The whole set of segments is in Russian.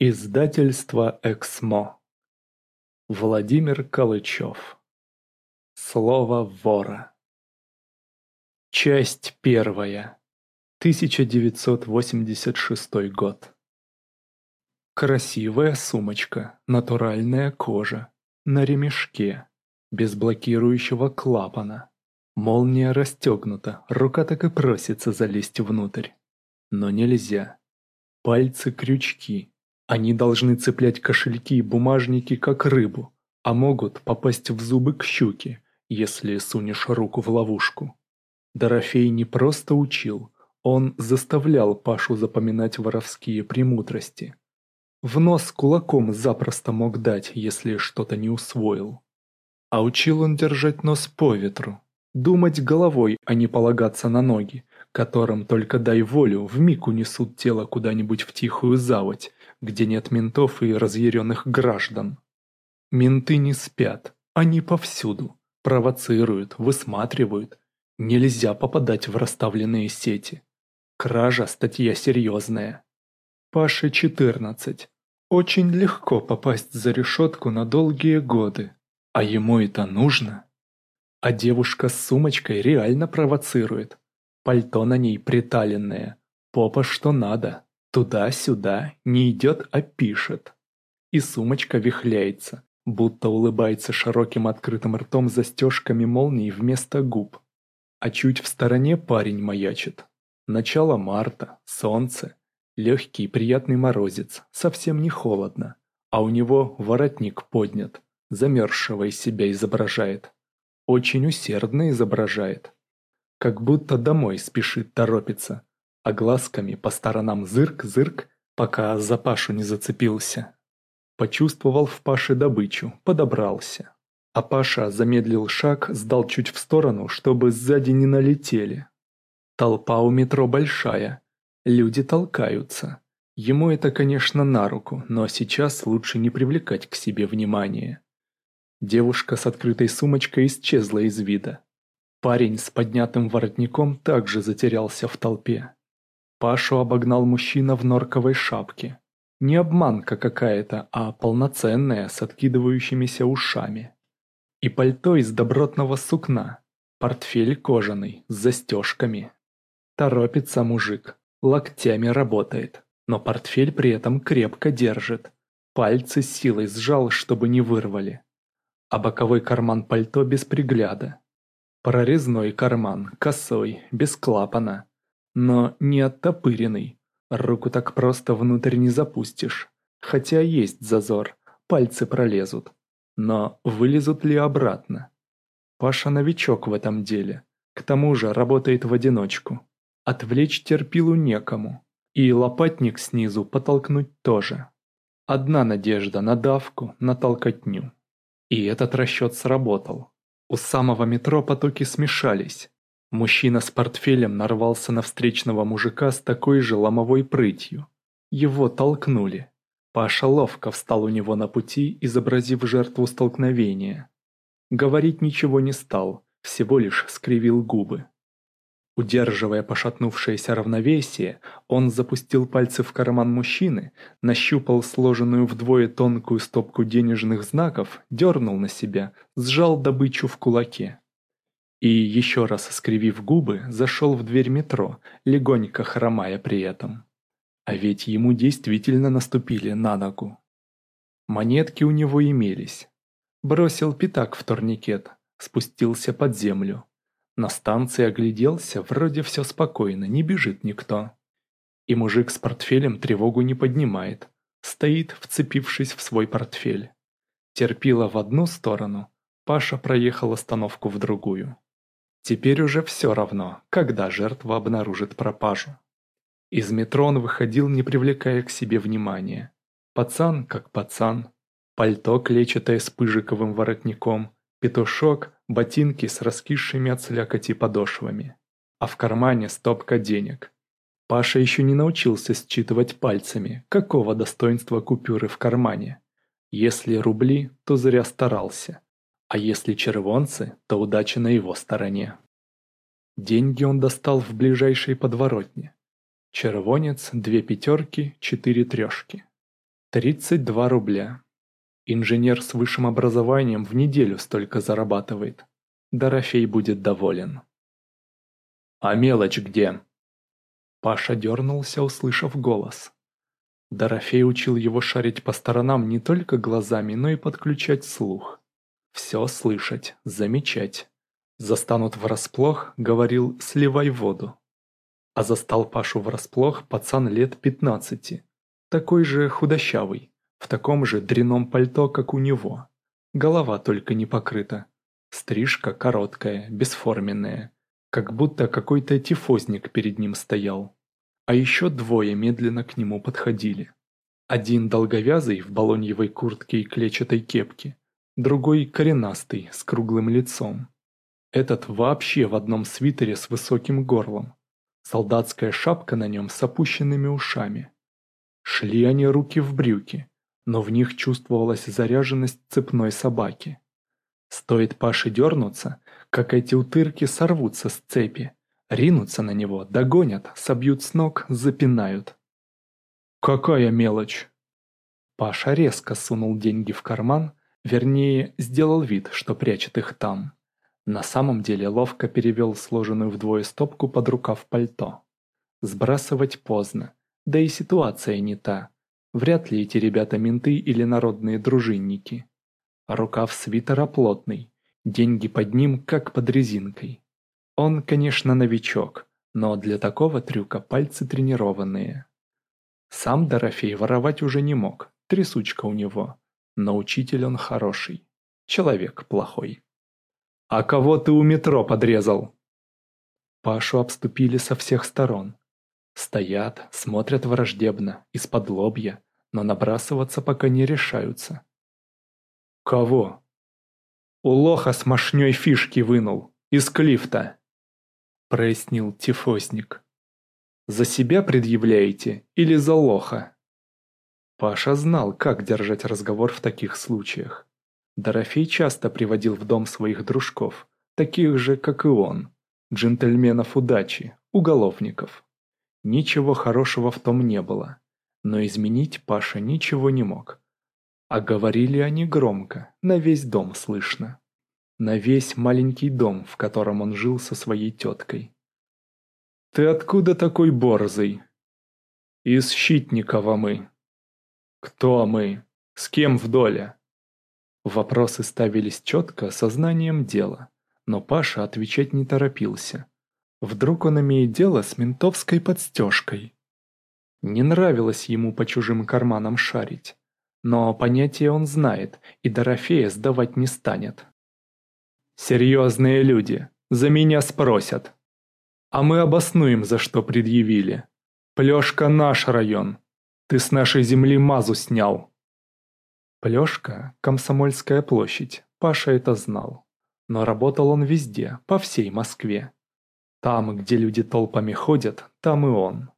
Издательство «Эксмо». Владимир Калычев. Слово вора. Часть первая. 1986 год. Красивая сумочка, натуральная кожа, на ремешке, без блокирующего клапана. Молния расстегнута, рука так и просится залезть внутрь. Но нельзя. Пальцы крючки, они должны цеплять кошельки и бумажники, как рыбу, а могут попасть в зубы к щуке, если сунешь руку в ловушку. Дорофей не просто учил, он заставлял Пашу запоминать воровские премудрости. В нос кулаком запросто мог дать, если что-то не усвоил. А учил он держать нос по ветру, думать головой, а не полагаться на ноги, которым только дай волю вмиг унесут тело куда-нибудь в тихую заводь, где нет ментов и разъяренных граждан. Менты не спят, они повсюду, провоцируют, высматривают. Нельзя попадать в расставленные сети. Кража – статья серьезная. Паше 14. Очень легко попасть за решетку на долгие годы. А ему это нужно? А девушка с сумочкой реально провоцирует. Пальто на ней приталенное. Попа что надо. Туда-сюда, не идет, а пишет. И сумочка вихляется, будто улыбается широким открытым ртом застежками молний вместо губ. А чуть в стороне парень маячит. Начало марта, солнце, легкий приятный морозец, совсем не холодно. А у него воротник поднят, замерзшего из себя изображает. Очень усердно изображает. Как будто домой спешит торопиться а глазками по сторонам зырк-зырк, пока за Пашу не зацепился. Почувствовал в Паше добычу, подобрался. А Паша замедлил шаг, сдал чуть в сторону, чтобы сзади не налетели. Толпа у метро большая, люди толкаются. Ему это, конечно, на руку, но сейчас лучше не привлекать к себе внимания. Девушка с открытой сумочкой исчезла из вида. Парень с поднятым воротником также затерялся в толпе. Пашу обогнал мужчина в норковой шапке. Не обманка какая-то, а полноценная, с откидывающимися ушами. И пальто из добротного сукна. Портфель кожаный, с застежками. Торопится мужик, локтями работает, но портфель при этом крепко держит. Пальцы силой сжал, чтобы не вырвали. А боковой карман пальто без пригляда. Прорезной карман, косой, без клапана но не оттопыренный. Руку так просто внутрь не запустишь. Хотя есть зазор, пальцы пролезут. Но вылезут ли обратно? Паша новичок в этом деле. К тому же работает в одиночку. Отвлечь терпилу некому. И лопатник снизу потолкнуть тоже. Одна надежда на давку, на толкотню. И этот расчет сработал. У самого метро потоки смешались. Мужчина с портфелем нарвался на встречного мужика с такой же ломовой прытью. Его толкнули. Паша ловко встал у него на пути, изобразив жертву столкновения. Говорить ничего не стал, всего лишь скривил губы. Удерживая пошатнувшееся равновесие, он запустил пальцы в карман мужчины, нащупал сложенную вдвое тонкую стопку денежных знаков, дернул на себя, сжал добычу в кулаке. И, еще раз скривив губы, зашел в дверь метро, легонько хромая при этом. А ведь ему действительно наступили на ногу. Монетки у него имелись. Бросил пятак в турникет, спустился под землю. На станции огляделся, вроде все спокойно, не бежит никто. И мужик с портфелем тревогу не поднимает, стоит, вцепившись в свой портфель. Терпила в одну сторону, Паша проехал остановку в другую. Теперь уже все равно, когда жертва обнаружит пропажу. Из метро он выходил, не привлекая к себе внимания. Пацан как пацан. Пальто клетчатое с пыжиковым воротником, петушок, ботинки с раскисшими от слякоти подошвами. А в кармане стопка денег. Паша еще не научился считывать пальцами, какого достоинства купюры в кармане. Если рубли, то зря старался. А если червонцы, то удача на его стороне. Деньги он достал в ближайшей подворотне. Червонец, две пятерки, четыре трешки. 32 рубля. Инженер с высшим образованием в неделю столько зарабатывает. Дорофей будет доволен. «А мелочь где?» Паша дернулся, услышав голос. Дорофей учил его шарить по сторонам не только глазами, но и подключать слух. Все слышать, замечать. Застанут врасплох, говорил, сливай воду. А застал Пашу врасплох пацан лет пятнадцати. Такой же худощавый, в таком же дряном пальто, как у него. Голова только не покрыта. Стрижка короткая, бесформенная, как будто какой-то тифозник перед ним стоял. А еще двое медленно к нему подходили. Один долговязый в балоньевой куртке и клетчатой кепке, другой коренастый, с круглым лицом. Этот вообще в одном свитере с высоким горлом. Солдатская шапка на нем с опущенными ушами. Шли они руки в брюки, но в них чувствовалась заряженность цепной собаки. Стоит Паше дернуться, как эти утырки сорвутся с цепи, ринутся на него, догонят, собьют с ног, запинают. «Какая мелочь!» Паша резко сунул деньги в карман, вернее, сделал вид, что прячет их там. На самом деле ловко перевел сложенную вдвое стопку под рукав пальто. Сбрасывать поздно, да и ситуация не та. Вряд ли эти ребята менты или народные дружинники. Рукав свитера плотный, деньги под ним как под резинкой. Он, конечно, новичок, но для такого трюка пальцы тренированные. Сам Дорофей воровать уже не мог, трясучка у него, но учитель он хороший, человек плохой. «А кого ты у метро подрезал?» Пашу обступили со всех сторон. Стоят, смотрят враждебно, из-под лобья, но набрасываться пока не решаются. «Кого?» «У лоха с мошней фишки вынул, из клифта», — прояснил тифозник. «За себя предъявляете или за лоха?» Паша знал, как держать разговор в таких случаях. Дорофей часто приводил в дом своих дружков, таких же, как и он, джентльменов удачи, уголовников. Ничего хорошего в том не было, но изменить Паша ничего не мог. А говорили они громко, на весь дом слышно. На весь маленький дом, в котором он жил со своей теткой. «Ты откуда такой борзый?» «Из Щитникова мы». «Кто мы? С кем в доле?» Вопросы ставились четко, сознанием дела, но Паша отвечать не торопился. Вдруг он имеет дело с ментовской подстежкой. Не нравилось ему по чужим карманам шарить, но понятие он знает и Дорофея сдавать не станет. «Серьезные люди, за меня спросят. А мы обоснуем, за что предъявили. Плешка наш район. Ты с нашей земли мазу снял». Плешка – Комсомольская площадь, Паша это знал. Но работал он везде, по всей Москве. Там, где люди толпами ходят, там и он.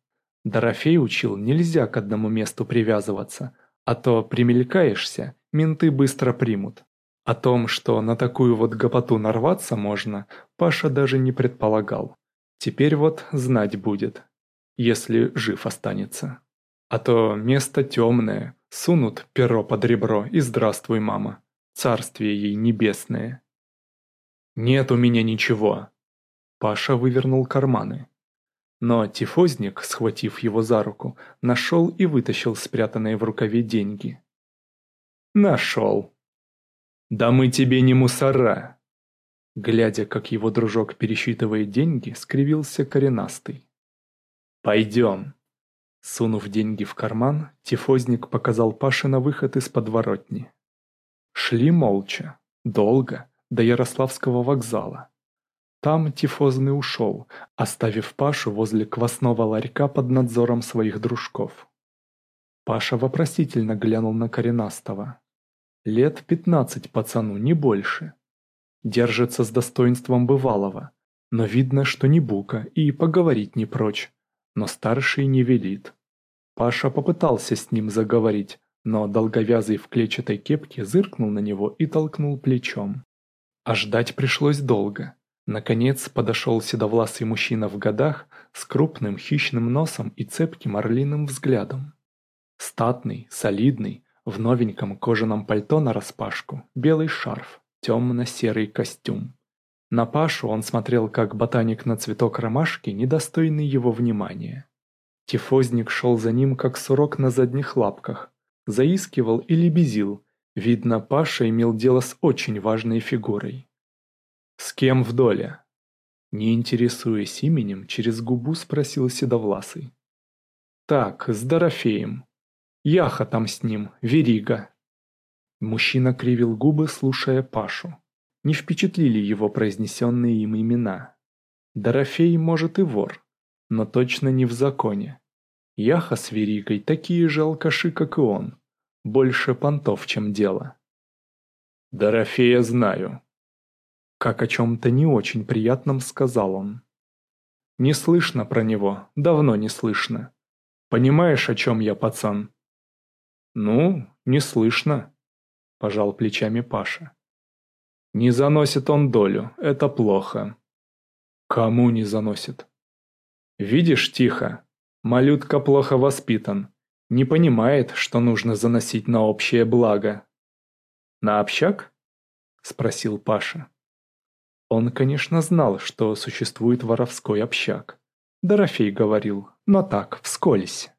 Дорофей учил, нельзя к одному месту привязываться, а то примелькаешься, менты быстро примут. О том, что на такую вот гопоту нарваться можно, Паша даже не предполагал. Теперь вот знать будет, если жив останется. А то место темное, Сунут перо под ребро и здравствуй, мама. Царствие ей небесное. Нет у меня ничего. Паша вывернул карманы. Но тифозник, схватив его за руку, нашел и вытащил спрятанные в рукаве деньги. Нашел. Да мы тебе не мусора. Глядя, как его дружок пересчитывает деньги, скривился коренастый. «Пойдем». Сунув деньги в карман, тифозник показал Паше на выход из подворотни. Шли молча, долго, до Ярославского вокзала. Там тифозный ушел, оставив Пашу возле квасного ларька под надзором своих дружков. Паша вопросительно глянул на коренастого. Лет пятнадцать пацану, не больше. Держится с достоинством бывалого, но видно, что не бука и поговорить не прочь но старший не велит. Паша попытался с ним заговорить, но долговязый в клетчатой кепке зыркнул на него и толкнул плечом. А ждать пришлось долго. Наконец подошел седовласый мужчина в годах с крупным хищным носом и цепким орлиным взглядом. Статный, солидный, в новеньком кожаном пальто нараспашку, белый шарф, темно-серый костюм. На Пашу он смотрел как ботаник на цветок ромашки, недостойный его внимания. Тифозник шел за ним как сурок на задних лапках, заискивал и лебезил. Видно, Паша имел дело с очень важной фигурой. «С кем в доле?» Не интересуясь именем, через губу спросил Седовласый. «Так, с Дорофеем. Яха там с ним, Верига». Мужчина кривил губы, слушая Пашу. Не впечатлили его произнесенные им имена. Дорофей, может, и вор, но точно не в законе. Яха с Веригой такие же алкаши, как и он. Больше понтов, чем дело. «Дорофея знаю», как о чем-то не очень приятном сказал он. Не слышно про него, давно не слышно. Понимаешь, о чем я, пацан? Ну, не слышно, пожал плечами Паша. Не заносит он долю, это плохо. Кому не заносит? Видишь, тихо, малютка плохо воспитан, не понимает, что нужно заносить на общее благо. На общак? Спросил Паша. Он, конечно, знал, что существует воровской общак. Дорофей говорил, но так, вскользь.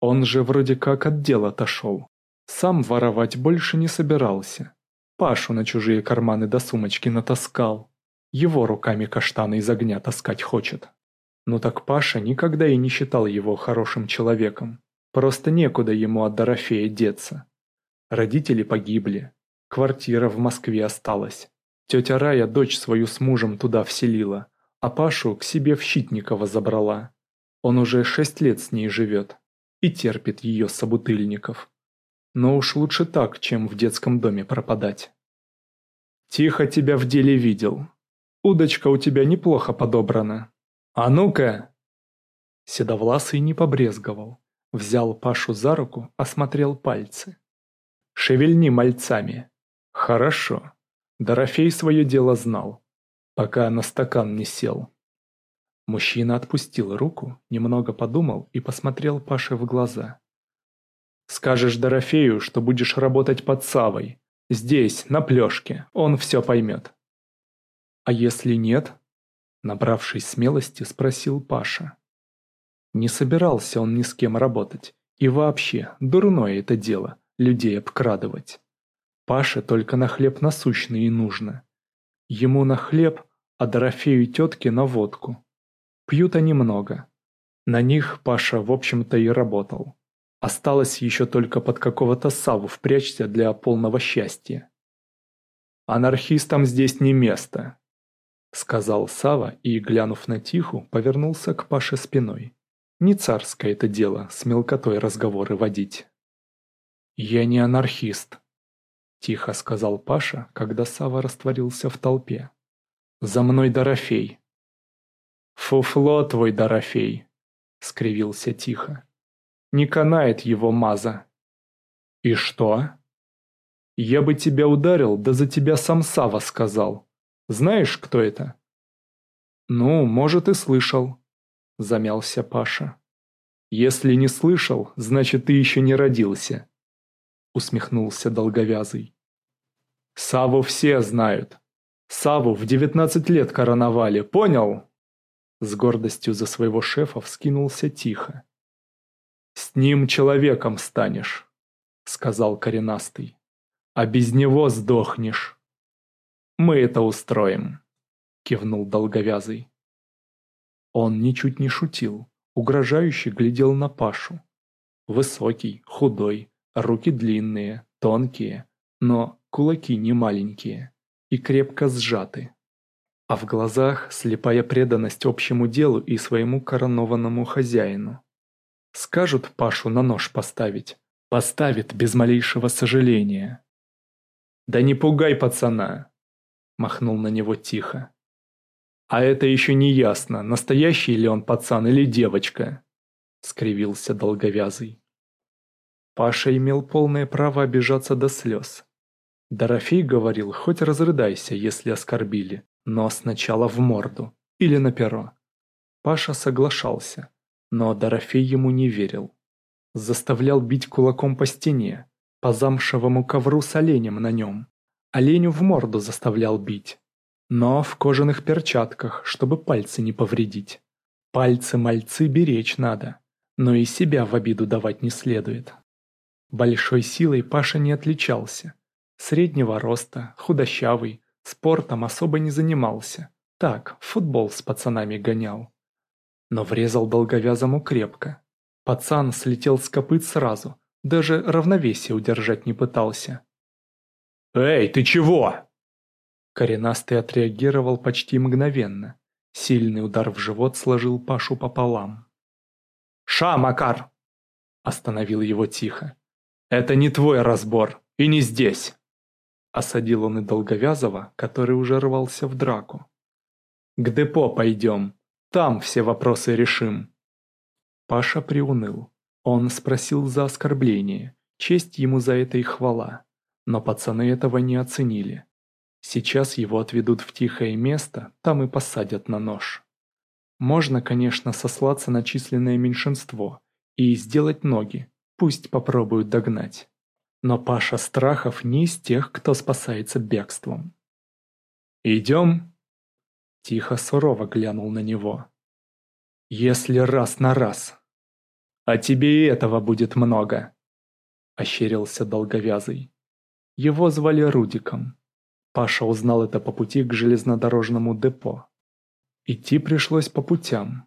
Он же вроде как от дела отошел. Сам воровать больше не собирался. Пашу на чужие карманы до сумочки натаскал. Его руками каштаны из огня таскать хочет. Но так Паша никогда и не считал его хорошим человеком. Просто некуда ему от Дорофея деться. Родители погибли. Квартира в Москве осталась. Тетя Рая дочь свою с мужем туда вселила, а Пашу к себе в Щитниково забрала. Он уже шесть лет с ней живет и терпит ее собутыльников. Но уж лучше так, чем в детском доме пропадать. «Тихо тебя в деле видел. Удочка у тебя неплохо подобрана. А ну-ка!» Седовласый не побрезговал. Взял Пашу за руку, осмотрел пальцы. «Шевельни мальцами. Хорошо. Дорофей свое дело знал, пока на стакан не сел. Мужчина отпустил руку, немного подумал и посмотрел Паше в глаза. «Скажешь Дорофею, что будешь работать под Савой. Здесь, на плешке, он все поймет». «А если нет?» Набравшись смелости, спросил Паша. Не собирался он ни с кем работать. И вообще, дурное это дело, людей обкрадывать. Паше только на хлеб насущный и нужно. Ему на хлеб, а Дорофею и тетке на водку. Пьют они много. На них Паша, в общем-то, и работал. Осталось еще только под какого-то Саву впрячься для полного счастья. «Анархистам здесь не место», — сказал Сава и, глянув на Тиху, повернулся к Паше спиной. Не царское это дело с мелкотой разговоры водить. «Я не анархист», — тихо сказал Паша, когда Сава растворился в толпе. «За мной Дорофей!» «Фуфло твой, Дорофей!» — скривился тихо. «Не канает его маза!» «И что?» «Я бы тебя ударил, да за тебя сам Сава сказал. Знаешь, кто это?» «Ну, может, и слышал», — замялся Паша. «Если не слышал, значит, ты еще не родился усмехнулся долговязый. Саву все знают. Саву в девятнадцать лет короновали, понял? С гордостью за своего шефа вскинулся тихо. «С ним человеком станешь», — сказал коренастый. «А без него сдохнешь». «Мы это устроим», — кивнул долговязый. Он ничуть не шутил, угрожающе глядел на Пашу. Высокий, худой, Руки длинные, тонкие, но кулаки не маленькие и крепко сжаты. А в глазах слепая преданность общему делу и своему коронованному хозяину. Скажут Пашу на нож поставить, поставит без малейшего сожаления. «Да не пугай пацана!» – махнул на него тихо. «А это еще не ясно, настоящий ли он пацан или девочка», – скривился долговязый. Паша имел полное право обижаться до слез. Дорофей говорил, хоть разрыдайся, если оскорбили, но сначала в морду или на перо. Паша соглашался, но Дорофей ему не верил. Заставлял бить кулаком по стене, по замшевому ковру с оленем на нем. Оленю в морду заставлял бить. Но в кожаных перчатках, чтобы пальцы не повредить. Пальцы-мальцы беречь надо, но и себя в обиду давать не следует. Большой силой Паша не отличался. Среднего роста, худощавый, спортом особо не занимался. Так, футбол с пацанами гонял. Но врезал долговязому крепко. Пацан слетел с копыт сразу, даже равновесие удержать не пытался. «Эй, ты чего?» Коренастый отреагировал почти мгновенно. Сильный удар в живот сложил Пашу пополам. «Ша, Макар!» Остановил его тихо. «Это не твой разбор, и не здесь!» Осадил он и Долговязова, который уже рвался в драку. «К депо пойдем, там все вопросы решим». Паша приуныл. Он спросил за оскорбление, честь ему за это и хвала. Но пацаны этого не оценили. Сейчас его отведут в тихое место, там и посадят на нож. Можно, конечно, сослаться на численное меньшинство и сделать ноги, пусть попробуют догнать. Но Паша Страхов не из тех, кто спасается бегством. «Идем?» Тихо сурово глянул на него. «Если раз на раз. А тебе и этого будет много», — ощерился долговязый. Его звали Рудиком. Паша узнал это по пути к железнодорожному депо. Идти пришлось по путям.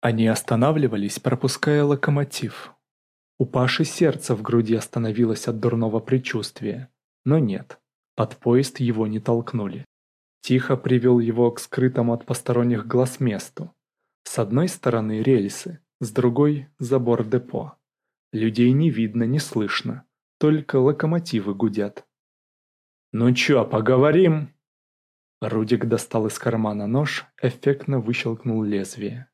Они останавливались, пропуская локомотив. У Паши сердце в груди остановилось от дурного предчувствия. Но нет, под поезд его не толкнули. Тихо привел его к скрытому от посторонних глаз месту. С одной стороны рельсы, с другой – забор депо. Людей не видно, не слышно, только локомотивы гудят. «Ну чё, поговорим?» Рудик достал из кармана нож, эффектно выщелкнул лезвие.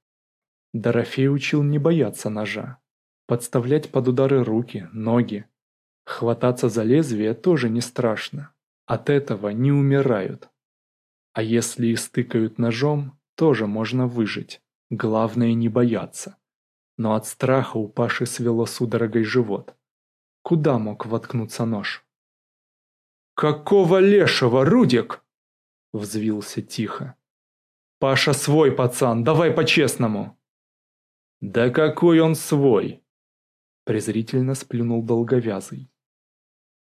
Дорофей учил не бояться ножа. Подставлять под удары руки, ноги. Хвататься за лезвие тоже не страшно. От этого не умирают. А если и стыкают ножом, тоже можно выжить. Главное не бояться. Но от страха у Паши свело судорогой живот. Куда мог воткнуться нож? «Какого лешего, Рудик?» Взвился тихо. «Паша свой пацан, давай по-честному!» «Да какой он свой!» Презрительно сплюнул долговязый.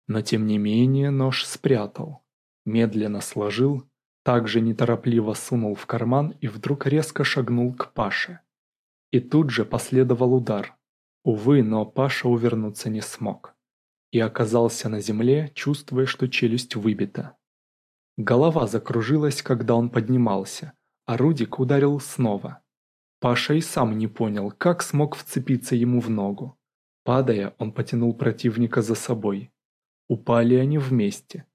Но тем не менее нож спрятал, медленно сложил, также неторопливо сунул в карман и вдруг резко шагнул к Паше. И тут же последовал удар. Увы, но Паша увернуться не смог и оказался на земле, чувствуя, что челюсть выбита. Голова закружилась, когда он поднимался, а Рудик ударил снова. Паша и сам не понял, как смог вцепиться ему в ногу. Падая, он потянул противника за собой. Упали они вместе.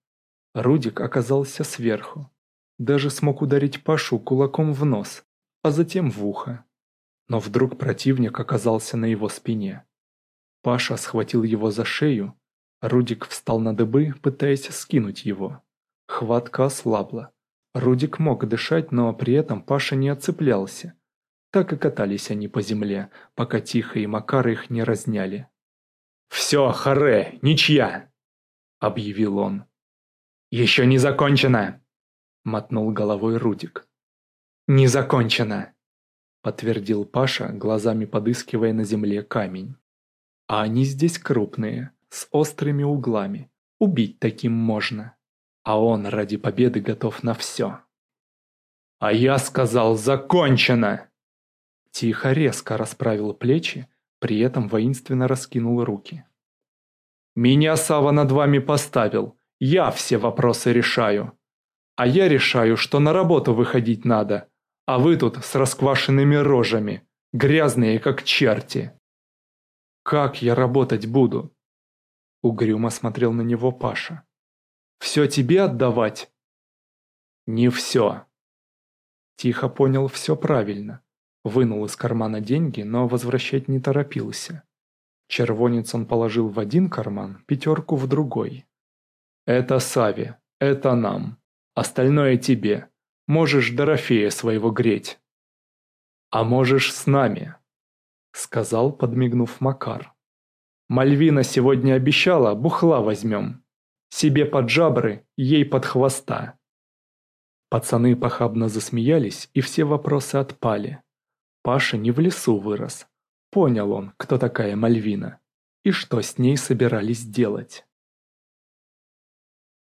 Рудик оказался сверху. Даже смог ударить Пашу кулаком в нос, а затем в ухо. Но вдруг противник оказался на его спине. Паша схватил его за шею Рудик встал на дыбы, пытаясь скинуть его. Хватка ослабла. Рудик мог дышать, но при этом Паша не отцеплялся. Так и катались они по земле, пока Тихо и Макар их не разняли. «Все, харе, ничья!» — объявил он. «Еще не закончено!» — мотнул головой Рудик. «Не закончено!» — подтвердил Паша, глазами подыскивая на земле камень. «А они здесь крупные, с острыми углами. Убить таким можно. А он ради победы готов на все. «А я сказал, закончено!» Тихо резко расправил плечи, при этом воинственно раскинул руки. «Меня Сава над вами поставил, я все вопросы решаю. А я решаю, что на работу выходить надо, а вы тут с расквашенными рожами, грязные как черти». «Как я работать буду? Угрюмо смотрел на него Паша. «Все тебе отдавать?» «Не все». Тихо понял все правильно. Вынул из кармана деньги, но возвращать не торопился. Червонец он положил в один карман, пятерку в другой. «Это Сави, это нам. Остальное тебе. Можешь Дорофея своего греть. А можешь с нами», — сказал, подмигнув Макар. Мальвина сегодня обещала, бухла возьмем. Себе под жабры, ей под хвоста. Пацаны похабно засмеялись, и все вопросы отпали. Паша не в лесу вырос. Понял он, кто такая Мальвина, и что с ней собирались делать.